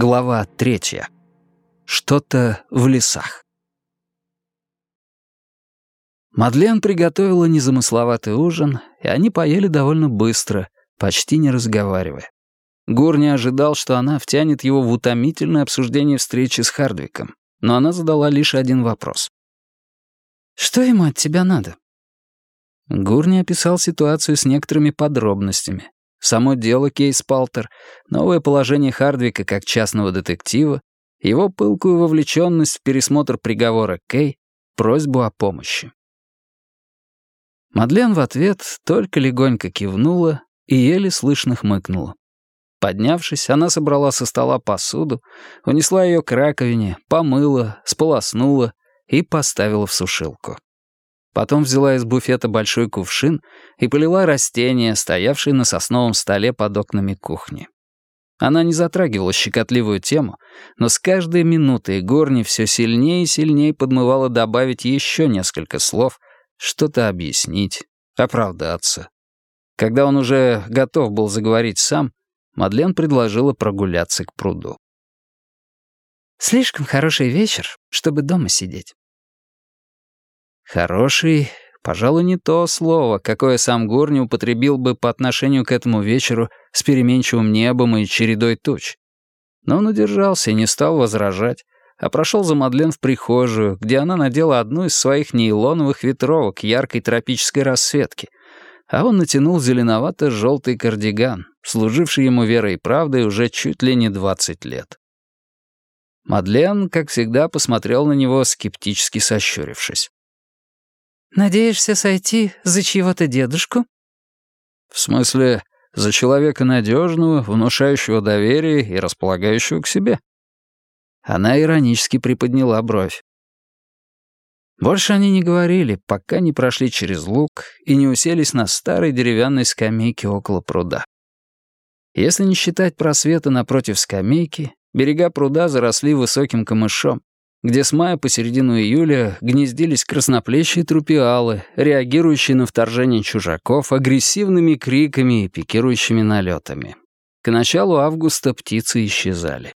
Глава третья. Что-то в лесах. Мадлен приготовила незамысловатый ужин, и они поели довольно быстро, почти не разговаривая. Гур не ожидал, что она втянет его в утомительное обсуждение встречи с Хардвиком, но она задала лишь один вопрос. «Что ему от тебя надо?» Гурни описал ситуацию с некоторыми подробностями, Само дело Кейс Палтер, новое положение Хардвика как частного детектива, его пылкую вовлеченность в пересмотр приговора Кей, просьбу о помощи. Мадлен в ответ только легонько кивнула и еле слышно хмыкнула. Поднявшись, она собрала со стола посуду, унесла ее к раковине, помыла, сполоснула и поставила в сушилку. Потом взяла из буфета большой кувшин и полила растения, стоявшие на сосновом столе под окнами кухни. Она не затрагивала щекотливую тему, но с каждой минутой Горни все сильнее и сильнее подмывала добавить еще несколько слов, что-то объяснить, оправдаться. Когда он уже готов был заговорить сам, Мадлен предложила прогуляться к пруду. «Слишком хороший вечер, чтобы дома сидеть. Хороший, пожалуй, не то слово, какое сам Горни употребил бы по отношению к этому вечеру с переменчивым небом и чередой туч. Но он удержался и не стал возражать, а прошел за Мадлен в прихожую, где она надела одну из своих нейлоновых ветровок яркой тропической расцветки, а он натянул зеленовато-желтый кардиган, служивший ему верой и правдой уже чуть ли не двадцать лет. Мадлен, как всегда, посмотрел на него, скептически сощурившись. Надеешься сойти за чьего-то дедушку?» «В смысле, за человека надежного, внушающего доверие и располагающего к себе?» Она иронически приподняла бровь. Больше они не говорили, пока не прошли через луг и не уселись на старой деревянной скамейке около пруда. Если не считать просвета напротив скамейки, берега пруда заросли высоким камышом, где с мая по середину июля гнездились красноплещие трупиалы, реагирующие на вторжение чужаков агрессивными криками и пикирующими налетами. К началу августа птицы исчезали.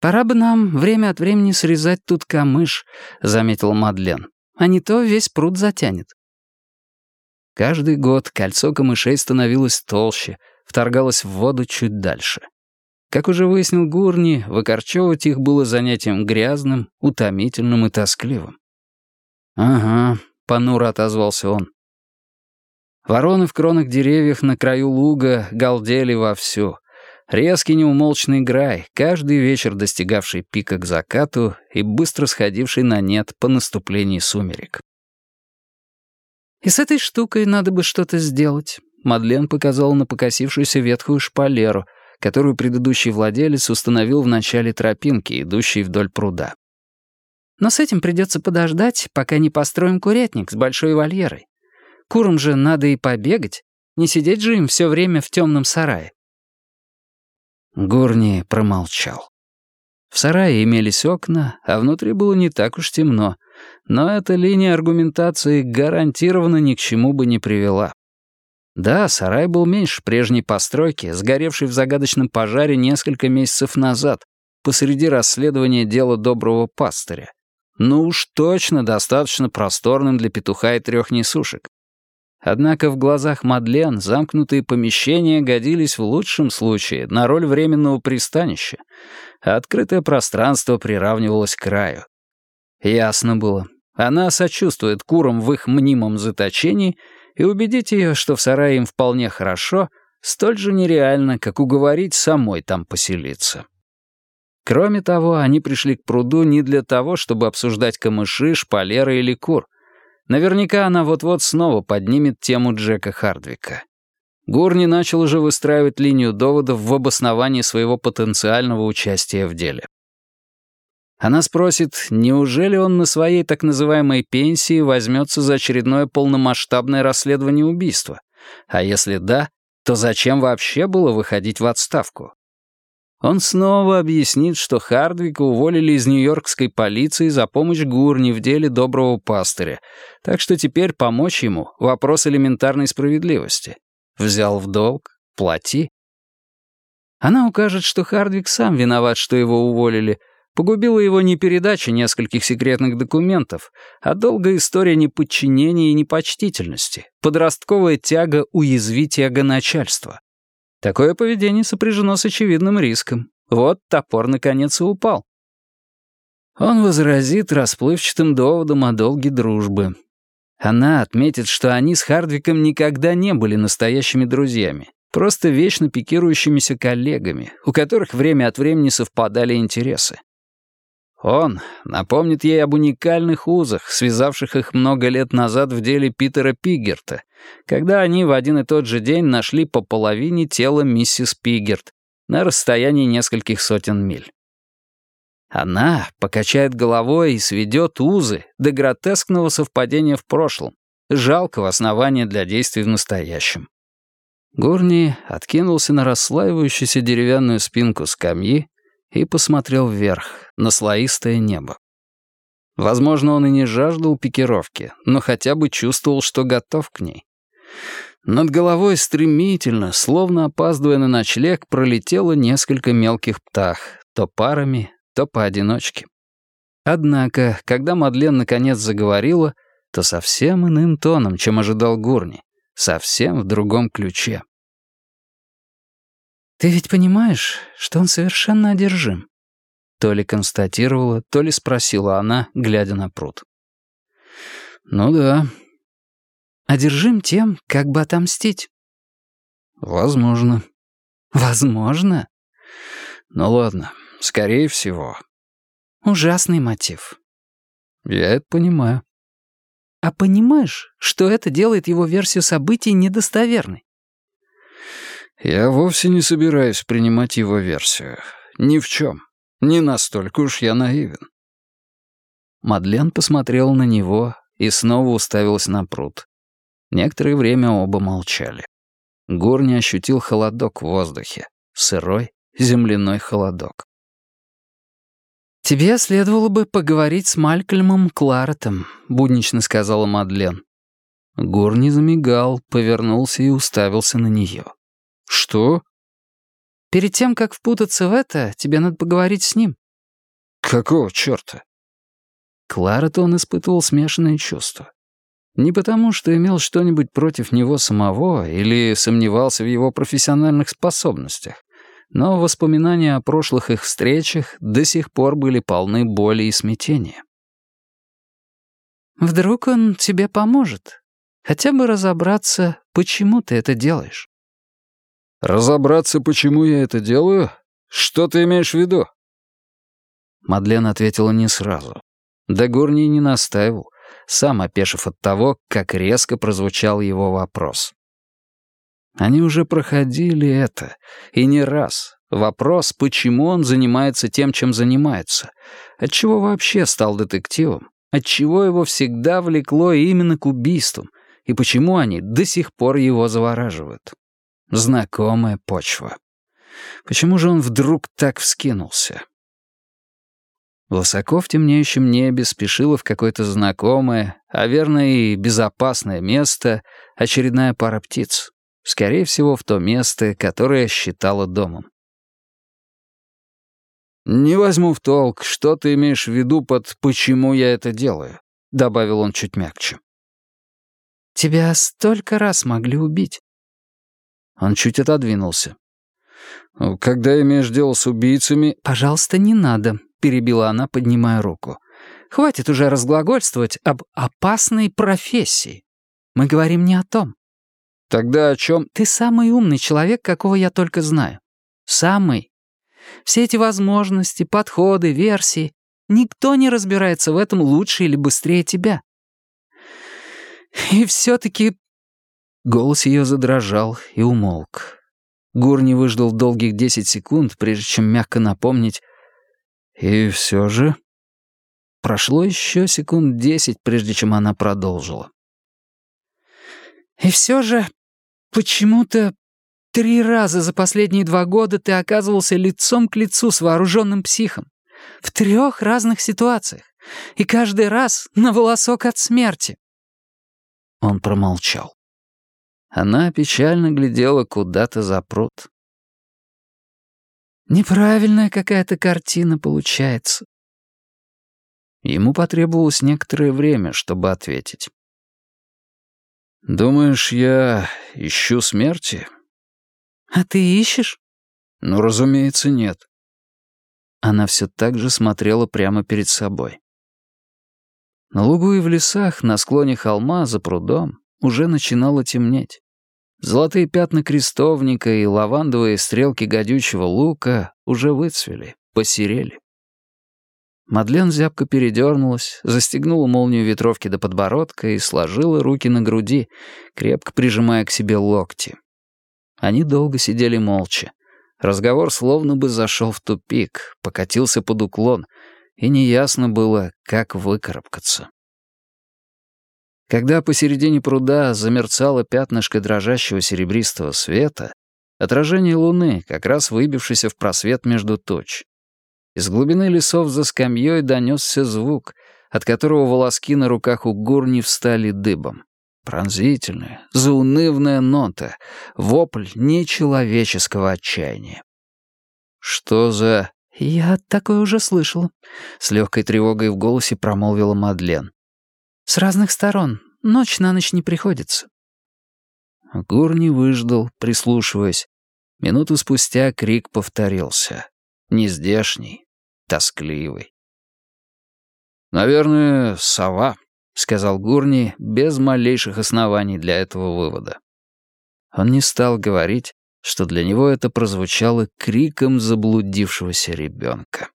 «Пора бы нам время от времени срезать тут камыш», — заметил Мадлен. «А не то весь пруд затянет». Каждый год кольцо камышей становилось толще, вторгалось в воду чуть дальше. Как уже выяснил Гурни, выкорчевывать их было занятием грязным, утомительным и тоскливым. «Ага», — понуро отозвался он. Вороны в кронах деревьев на краю луга галдели вовсю. Резкий неумолчный грай, каждый вечер достигавший пика к закату и быстро сходивший на нет по наступлении сумерек. «И с этой штукой надо бы что-то сделать», — Мадлен показала на покосившуюся ветхую шпалеру — которую предыдущий владелец установил в начале тропинки, идущей вдоль пруда. Но с этим придется подождать, пока не построим курятник с большой вольерой. Курам же надо и побегать, не сидеть же им все время в темном сарае. Горни промолчал. В сарае имелись окна, а внутри было не так уж темно, но эта линия аргументации гарантированно ни к чему бы не привела. Да, сарай был меньше прежней постройки, сгоревшей в загадочном пожаре несколько месяцев назад, посреди расследования дела доброго пастыря. Ну уж точно достаточно просторным для петуха и трех несушек. Однако в глазах Мадлен замкнутые помещения годились в лучшем случае на роль временного пристанища, а открытое пространство приравнивалось к краю. Ясно было, она сочувствует курам в их мнимом заточении — и убедить ее, что в сарае им вполне хорошо, столь же нереально, как уговорить самой там поселиться. Кроме того, они пришли к пруду не для того, чтобы обсуждать камыши, шпалеры или кур. Наверняка она вот-вот снова поднимет тему Джека Хардвика. Гурни начал уже выстраивать линию доводов в обосновании своего потенциального участия в деле. Она спросит, неужели он на своей так называемой пенсии возьмется за очередное полномасштабное расследование убийства? А если да, то зачем вообще было выходить в отставку? Он снова объяснит, что Хардвика уволили из нью-йоркской полиции за помощь Гурни в деле доброго пастыря, так что теперь помочь ему — вопрос элементарной справедливости. Взял в долг — плати. Она укажет, что Хардвик сам виноват, что его уволили. Погубила его не передача нескольких секретных документов, а долгая история неподчинения и непочтительности, подростковая тяга уязвить эго начальства. Такое поведение сопряжено с очевидным риском. Вот топор наконец и упал. Он возразит расплывчатым доводом о долге дружбы. Она отметит, что они с Хардвиком никогда не были настоящими друзьями, просто вечно пикирующимися коллегами, у которых время от времени совпадали интересы. Он напомнит ей об уникальных узах, связавших их много лет назад в деле Питера Пигерта, когда они в один и тот же день нашли по половине тела миссис Пигерт на расстоянии нескольких сотен миль. Она покачает головой и сведет узы до гротескного совпадения в прошлом, жалкого основания для действий в настоящем. Гурни откинулся на расслаивающуюся деревянную спинку скамьи и посмотрел вверх, на слоистое небо. Возможно, он и не жаждал пикировки, но хотя бы чувствовал, что готов к ней. Над головой стремительно, словно опаздывая на ночлег, пролетело несколько мелких птах, то парами, то поодиночке. Однако, когда Мадлен наконец заговорила, то совсем иным тоном, чем ожидал Гурни, совсем в другом ключе. «Ты ведь понимаешь, что он совершенно одержим?» То ли констатировала, то ли спросила она, глядя на пруд. «Ну да». «Одержим тем, как бы отомстить?» «Возможно». «Возможно?» «Ну ладно, скорее всего». «Ужасный мотив». «Я это понимаю». «А понимаешь, что это делает его версию событий недостоверной?» Я вовсе не собираюсь принимать его версию. Ни в чем. Не настолько уж я наивен. Мадлен посмотрела на него и снова уставилась на пруд. Некоторое время оба молчали. Горни ощутил холодок в воздухе. Сырой, земляной холодок. «Тебе следовало бы поговорить с Малькольмом Кларетом», — буднично сказала Мадлен. Горни замигал, повернулся и уставился на нее. «Что?» «Перед тем, как впутаться в это, тебе надо поговорить с ним». «Какого черта?» Клара-то он испытывал смешанные чувства. Не потому, что имел что-нибудь против него самого или сомневался в его профессиональных способностях, но воспоминания о прошлых их встречах до сих пор были полны боли и смятения. «Вдруг он тебе поможет? Хотя бы разобраться, почему ты это делаешь?» «Разобраться, почему я это делаю? Что ты имеешь в виду?» Мадлен ответила не сразу. Дагорний не настаивал, сам опешив от того, как резко прозвучал его вопрос. Они уже проходили это, и не раз. Вопрос, почему он занимается тем, чем занимается, отчего вообще стал детективом, отчего его всегда влекло именно к убийствам, и почему они до сих пор его завораживают. Знакомая почва. Почему же он вдруг так вскинулся? Высоко в темнеющем небе спешила в какое-то знакомое, а верно и безопасное место очередная пара птиц. Скорее всего, в то место, которое считала домом. «Не возьму в толк, что ты имеешь в виду под «почему я это делаю», — добавил он чуть мягче. «Тебя столько раз могли убить. Он чуть отодвинулся. «Когда имеешь дело с убийцами...» «Пожалуйста, не надо», — перебила она, поднимая руку. «Хватит уже разглагольствовать об опасной профессии. Мы говорим не о том». «Тогда о чем?» «Ты самый умный человек, какого я только знаю. Самый. Все эти возможности, подходы, версии. Никто не разбирается в этом лучше или быстрее тебя. И все-таки Голос ее задрожал и умолк. Гурни выждал долгих десять секунд, прежде чем мягко напомнить. «И все же...» Прошло еще секунд десять, прежде чем она продолжила. «И все же, почему-то три раза за последние два года ты оказывался лицом к лицу с вооруженным психом. В трех разных ситуациях. И каждый раз на волосок от смерти». Он промолчал. Она печально глядела куда-то за пруд. Неправильная какая-то картина получается. Ему потребовалось некоторое время, чтобы ответить. «Думаешь, я ищу смерти?» «А ты ищешь?» «Ну, разумеется, нет». Она все так же смотрела прямо перед собой. На лугу и в лесах, на склоне холма, за прудом, уже начинало темнеть. Золотые пятна крестовника и лавандовые стрелки гадючего лука уже выцвели, посерели. Мадлен зябко передернулась, застегнула молнию ветровки до подбородка и сложила руки на груди, крепко прижимая к себе локти. Они долго сидели молча. Разговор словно бы зашел в тупик, покатился под уклон, и неясно было, как выкарабкаться. Когда посередине пруда замерцало пятнышко дрожащего серебристого света, отражение луны, как раз выбившееся в просвет между точ. Из глубины лесов за скамьей донесся звук, от которого волоски на руках у Гурни встали дыбом. Пронзительная, заунывная нота, вопль нечеловеческого отчаяния. «Что за...» «Я такое уже слышала», — с легкой тревогой в голосе промолвила Мадлен. «С разных сторон. Ночь на ночь не приходится». Гурни выждал, прислушиваясь. Минуту спустя крик повторился. Нездешний, тоскливый. «Наверное, сова», — сказал Гурни без малейших оснований для этого вывода. Он не стал говорить, что для него это прозвучало криком заблудившегося ребенка.